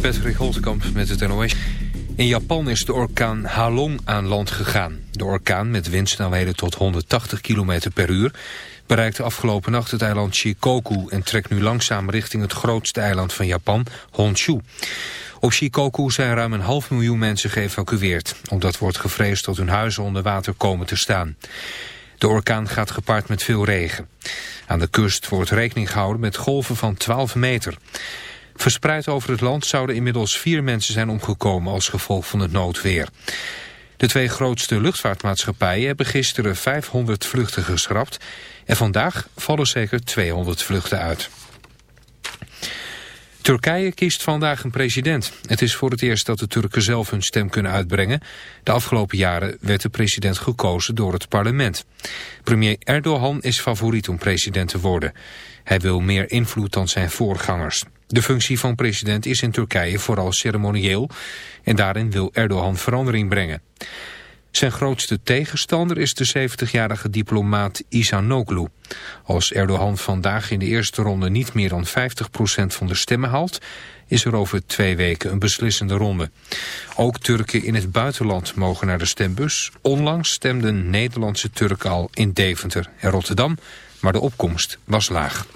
Patrick Holtkamp met het NOS. In Japan is de orkaan Halong aan land gegaan. De orkaan met windsnelheden tot 180 km per uur... bereikte afgelopen nacht het eiland Shikoku... en trekt nu langzaam richting het grootste eiland van Japan, Honshu. Op Shikoku zijn ruim een half miljoen mensen geëvacueerd... omdat wordt gevreesd dat hun huizen onder water komen te staan. De orkaan gaat gepaard met veel regen. Aan de kust wordt rekening gehouden met golven van 12 meter... Verspreid over het land zouden inmiddels vier mensen zijn omgekomen als gevolg van het noodweer. De twee grootste luchtvaartmaatschappijen hebben gisteren 500 vluchten geschrapt en vandaag vallen zeker 200 vluchten uit. Turkije kiest vandaag een president. Het is voor het eerst dat de Turken zelf hun stem kunnen uitbrengen. De afgelopen jaren werd de president gekozen door het parlement. Premier Erdogan is favoriet om president te worden. Hij wil meer invloed dan zijn voorgangers. De functie van president is in Turkije vooral ceremonieel en daarin wil Erdogan verandering brengen. Zijn grootste tegenstander is de 70-jarige diplomaat Isanoglu. Als Erdogan vandaag in de eerste ronde niet meer dan 50% van de stemmen haalt... is er over twee weken een beslissende ronde. Ook Turken in het buitenland mogen naar de stembus. Onlangs stemden Nederlandse Turken al in Deventer en Rotterdam... maar de opkomst was laag.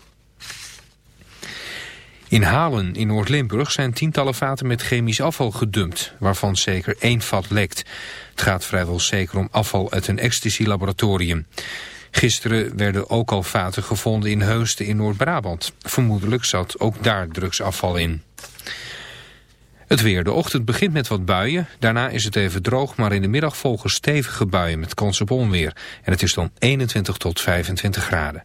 In Halen in Noord-Limburg zijn tientallen vaten met chemisch afval gedumpt, waarvan zeker één vat lekt. Het gaat vrijwel zeker om afval uit een ecstasy-laboratorium. Gisteren werden ook al vaten gevonden in Heusden in Noord-Brabant. Vermoedelijk zat ook daar drugsafval in. Het weer. De ochtend begint met wat buien. Daarna is het even droog, maar in de middag volgen stevige buien met kans op onweer. En het is dan 21 tot 25 graden.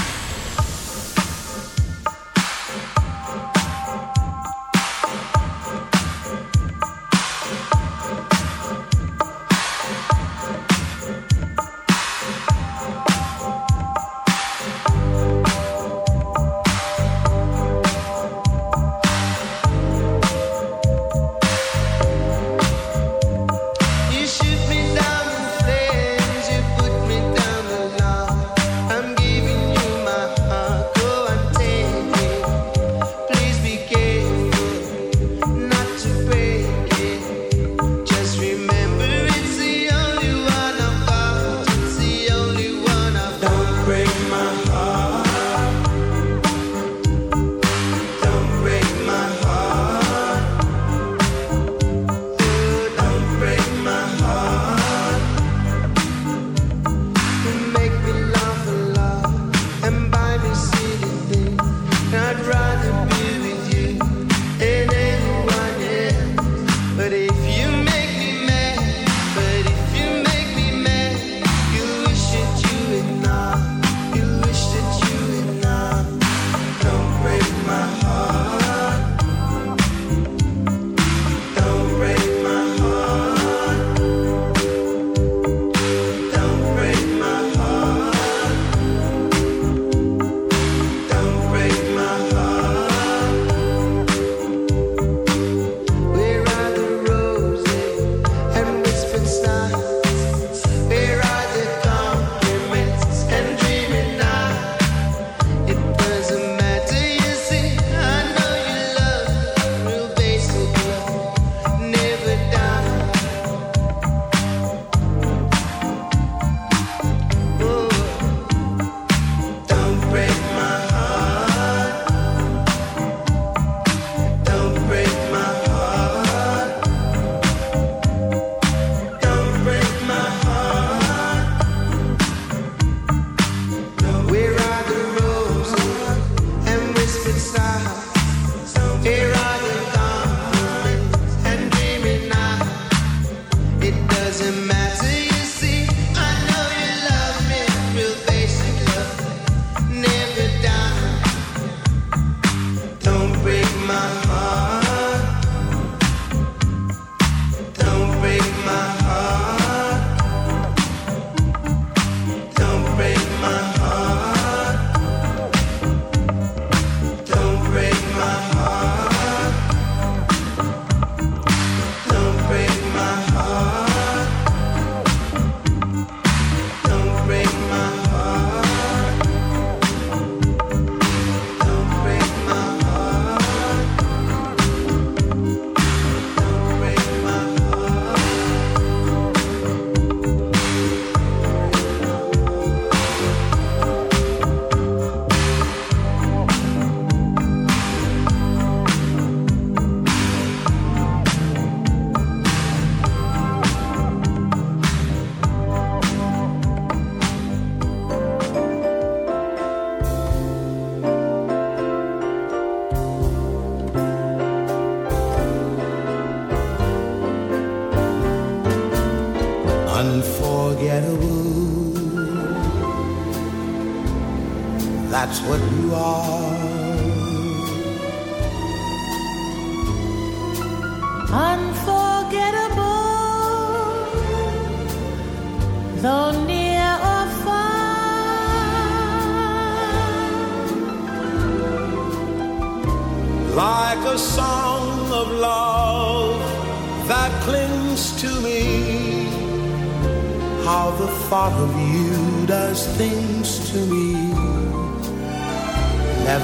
that's what you are.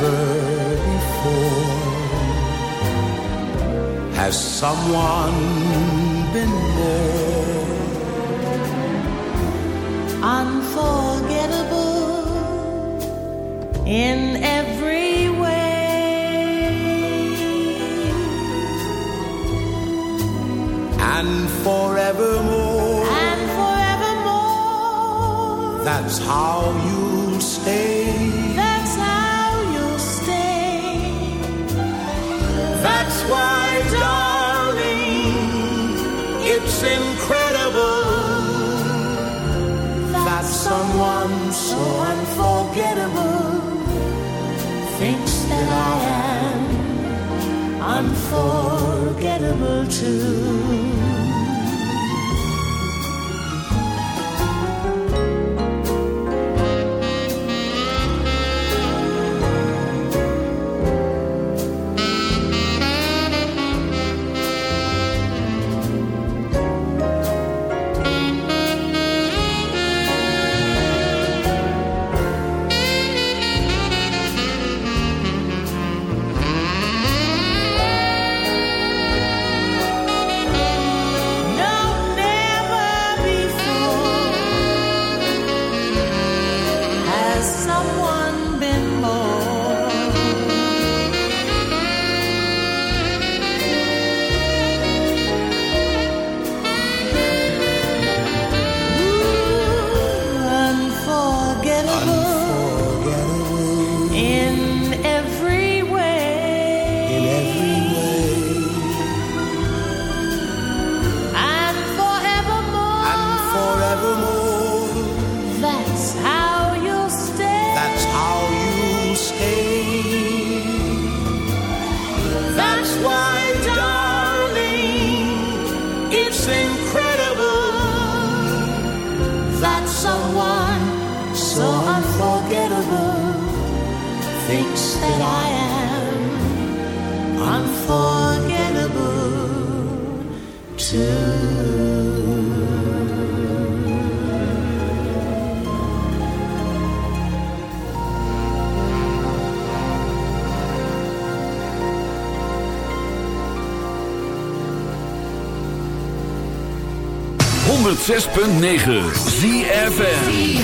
never before. Has someone been more unforgettable. In too 106.9 ZFN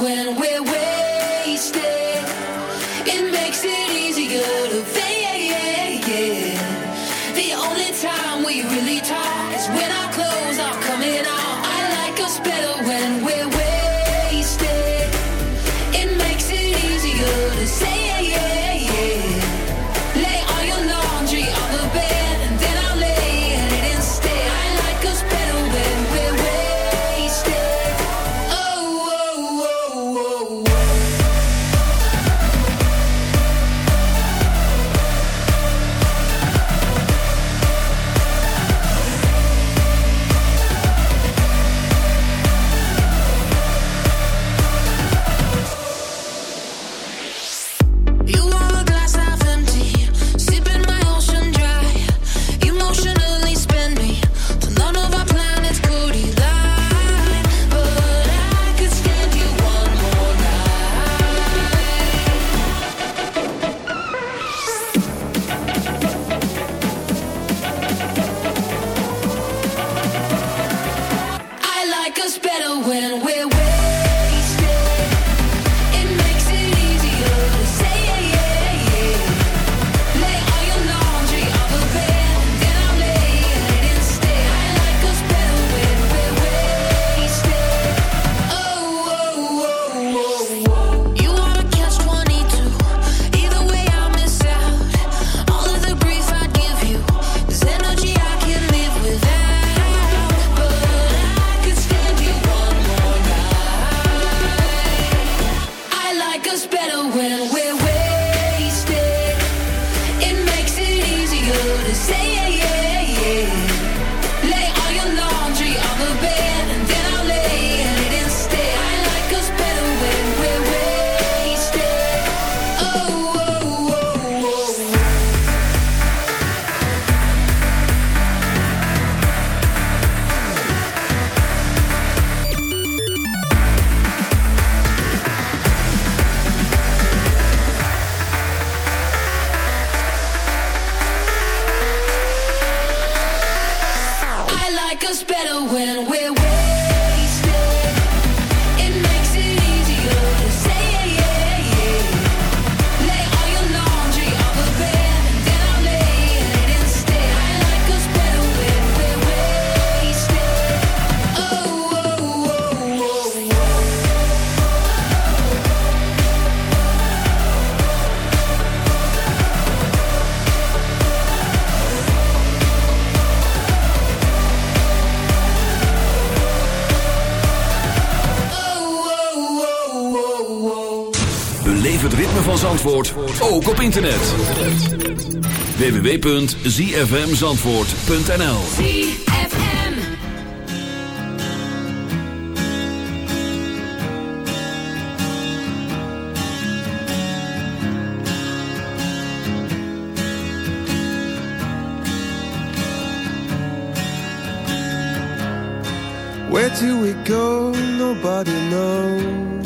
when we're wasted. It makes it easier to. www.zfmzandvoort.nl Where do we go? Nobody knows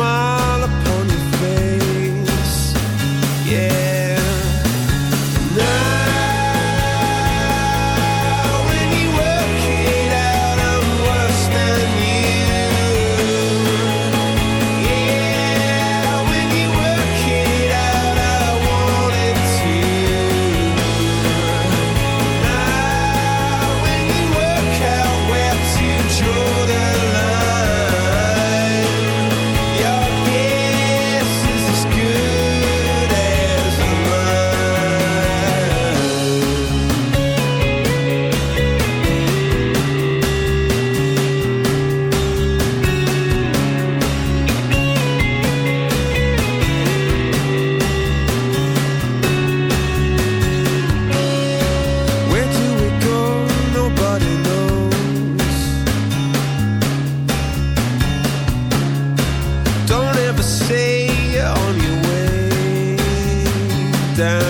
smile. down.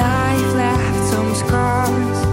Life left some scars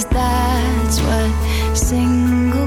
Cause that's what single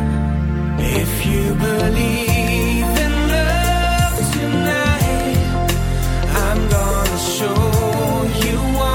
show you why.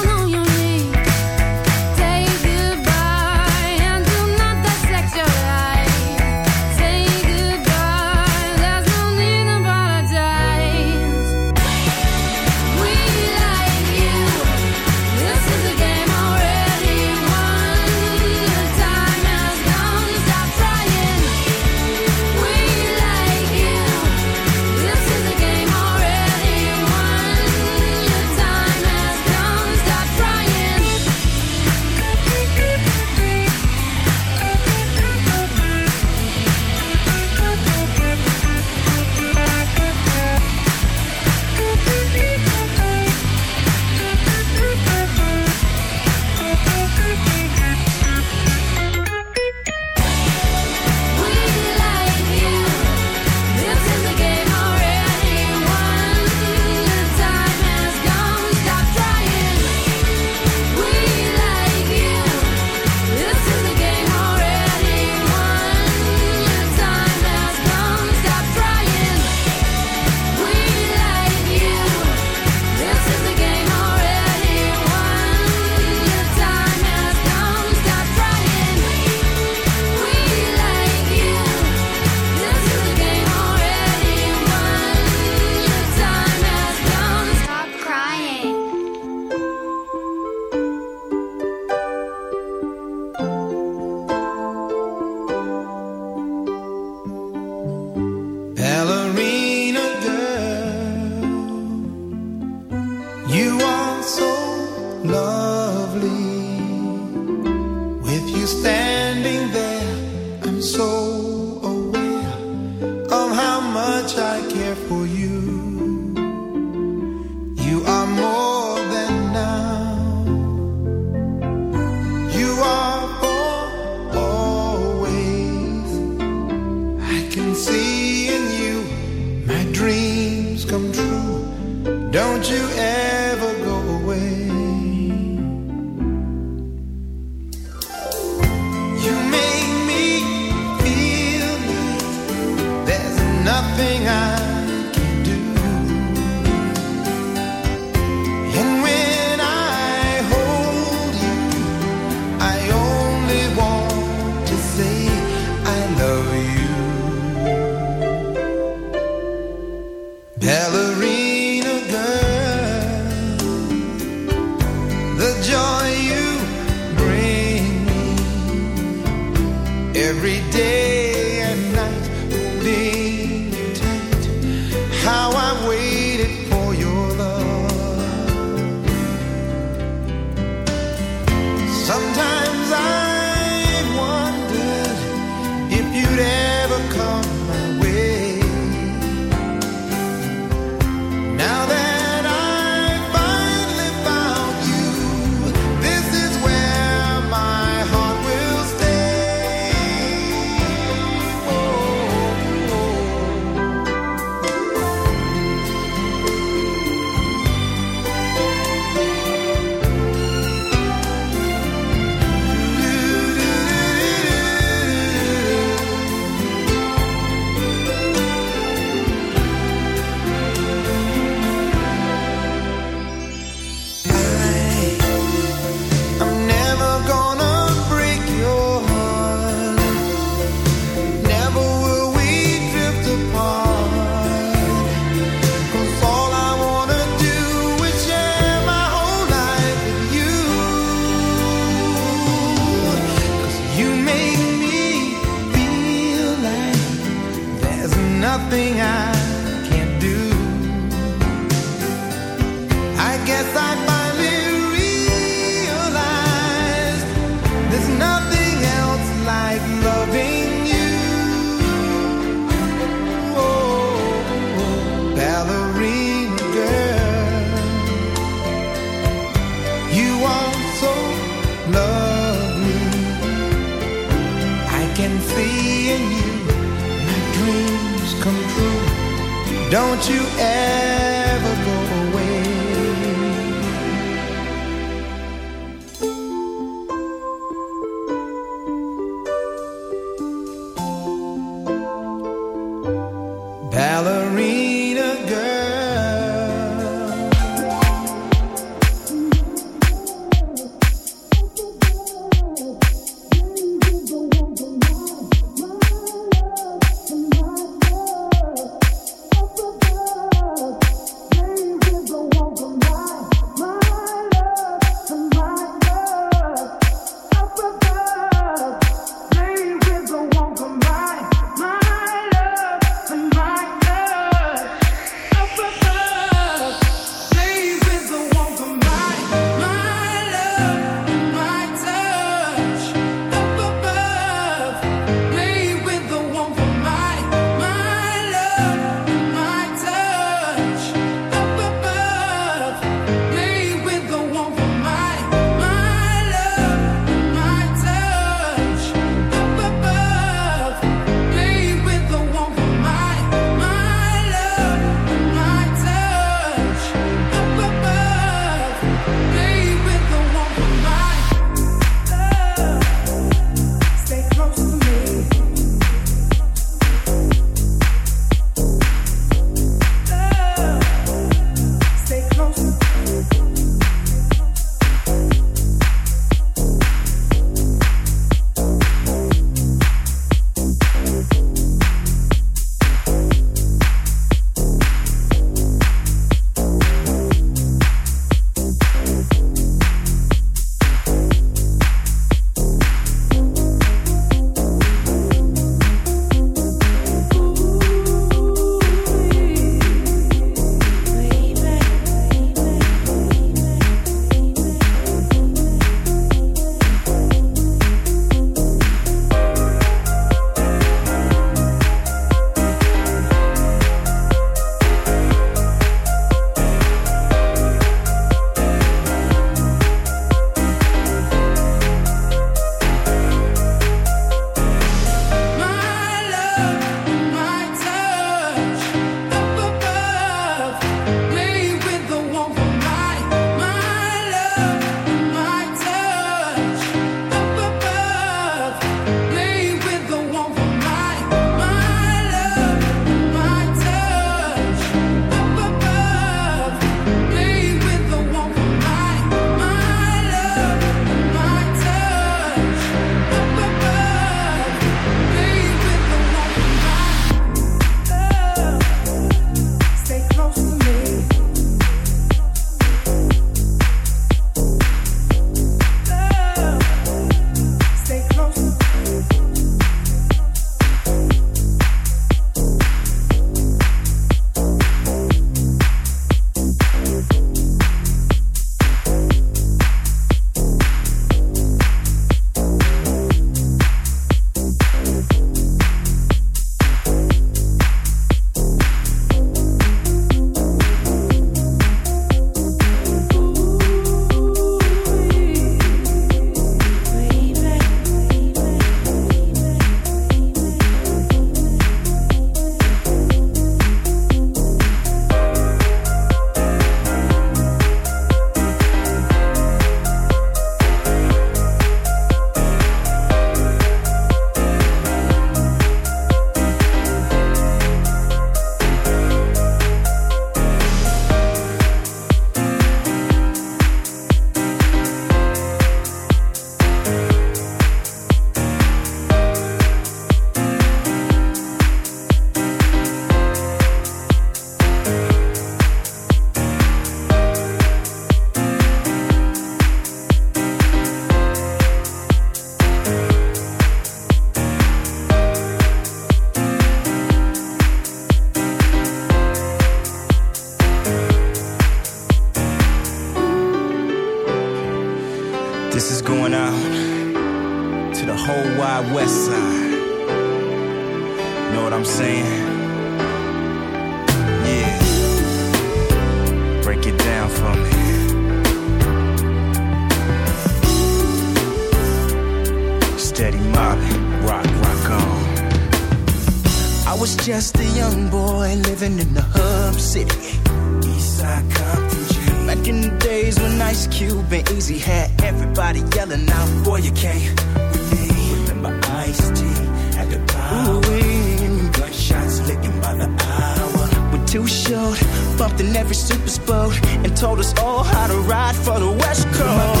Ride for the West Coast.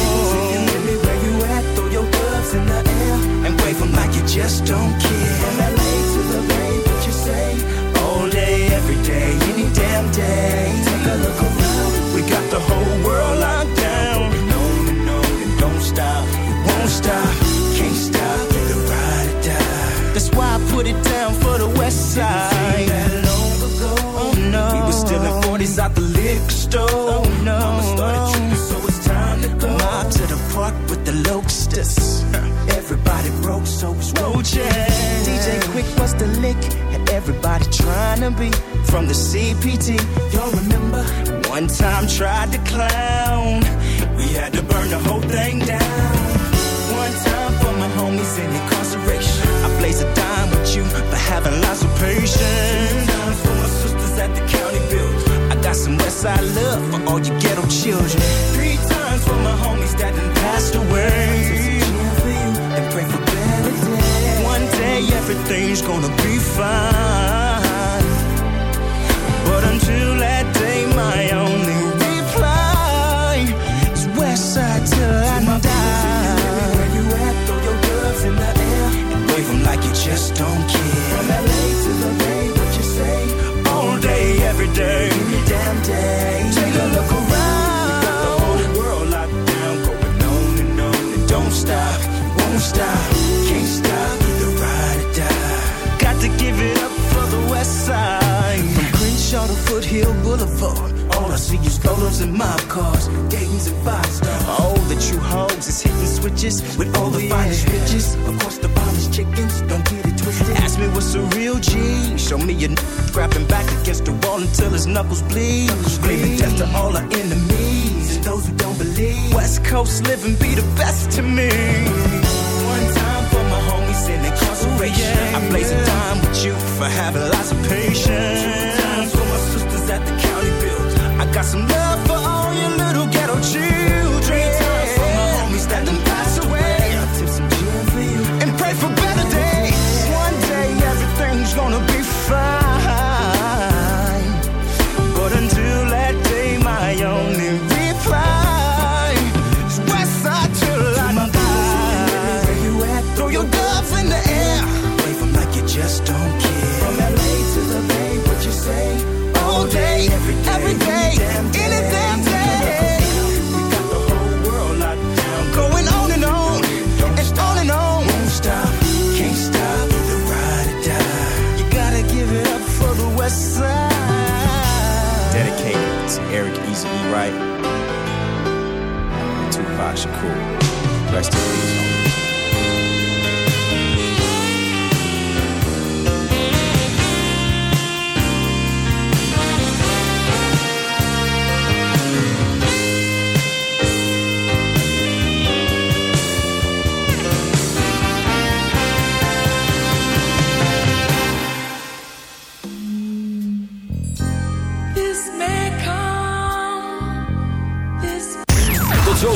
Where you at? Throw your gloves in the air and wave 'em like you just don't care. From LA to the Bay, what you say? All day, every day, any damn day. Take a look around. We got the whole world locked down. No, no, and don't stop. It won't stop. Can't stop. Either ride or die. That's why I put it down for the West Side. That long ago. Oh no. We was still in 40s out the liquor store. Oh no. The locusts. Everybody broke, so it's roaches. DJ Quik was the lick, and everybody trying to be from the CPT. Y'all remember? One time tried to clown. We had to burn the whole thing down. One time for my homies in incarceration. I blaze a dime with you for having lots of patience. Two for my sisters at the county build. I got some Westside love for all you ghetto children. Three times for my homies that done passed away. And pray for better days. One day everything's gonna be fine. But until that day, my only reply is Westside till I die. Where you at? Throw your gloves in the air and wave 'em like you just don't care. From LA to the Bay, what you say? All day, every day, damn day. Take a look stop, can't stop. Either ride or die. Got to give it up for the West Side. From Crenshaw to Foothill Boulevard. All I see is rollers and mob cars, Dayton's and five stars. Oh, the true hoes is hitting switches with all the finest riches. Of course, the finest chickens, don't get it twisted. Ask me what's a real G. Show me a n- grabbing back against the wall until his knuckles bleed. Screaming death to all our enemies and those who don't believe. West Coast living be the best to me. Incarceration. I blaze a dime with you for having lots of patience. Two times for my sisters at the county build. I got some love for all Wright, Tupac Shakur. Rest in peace.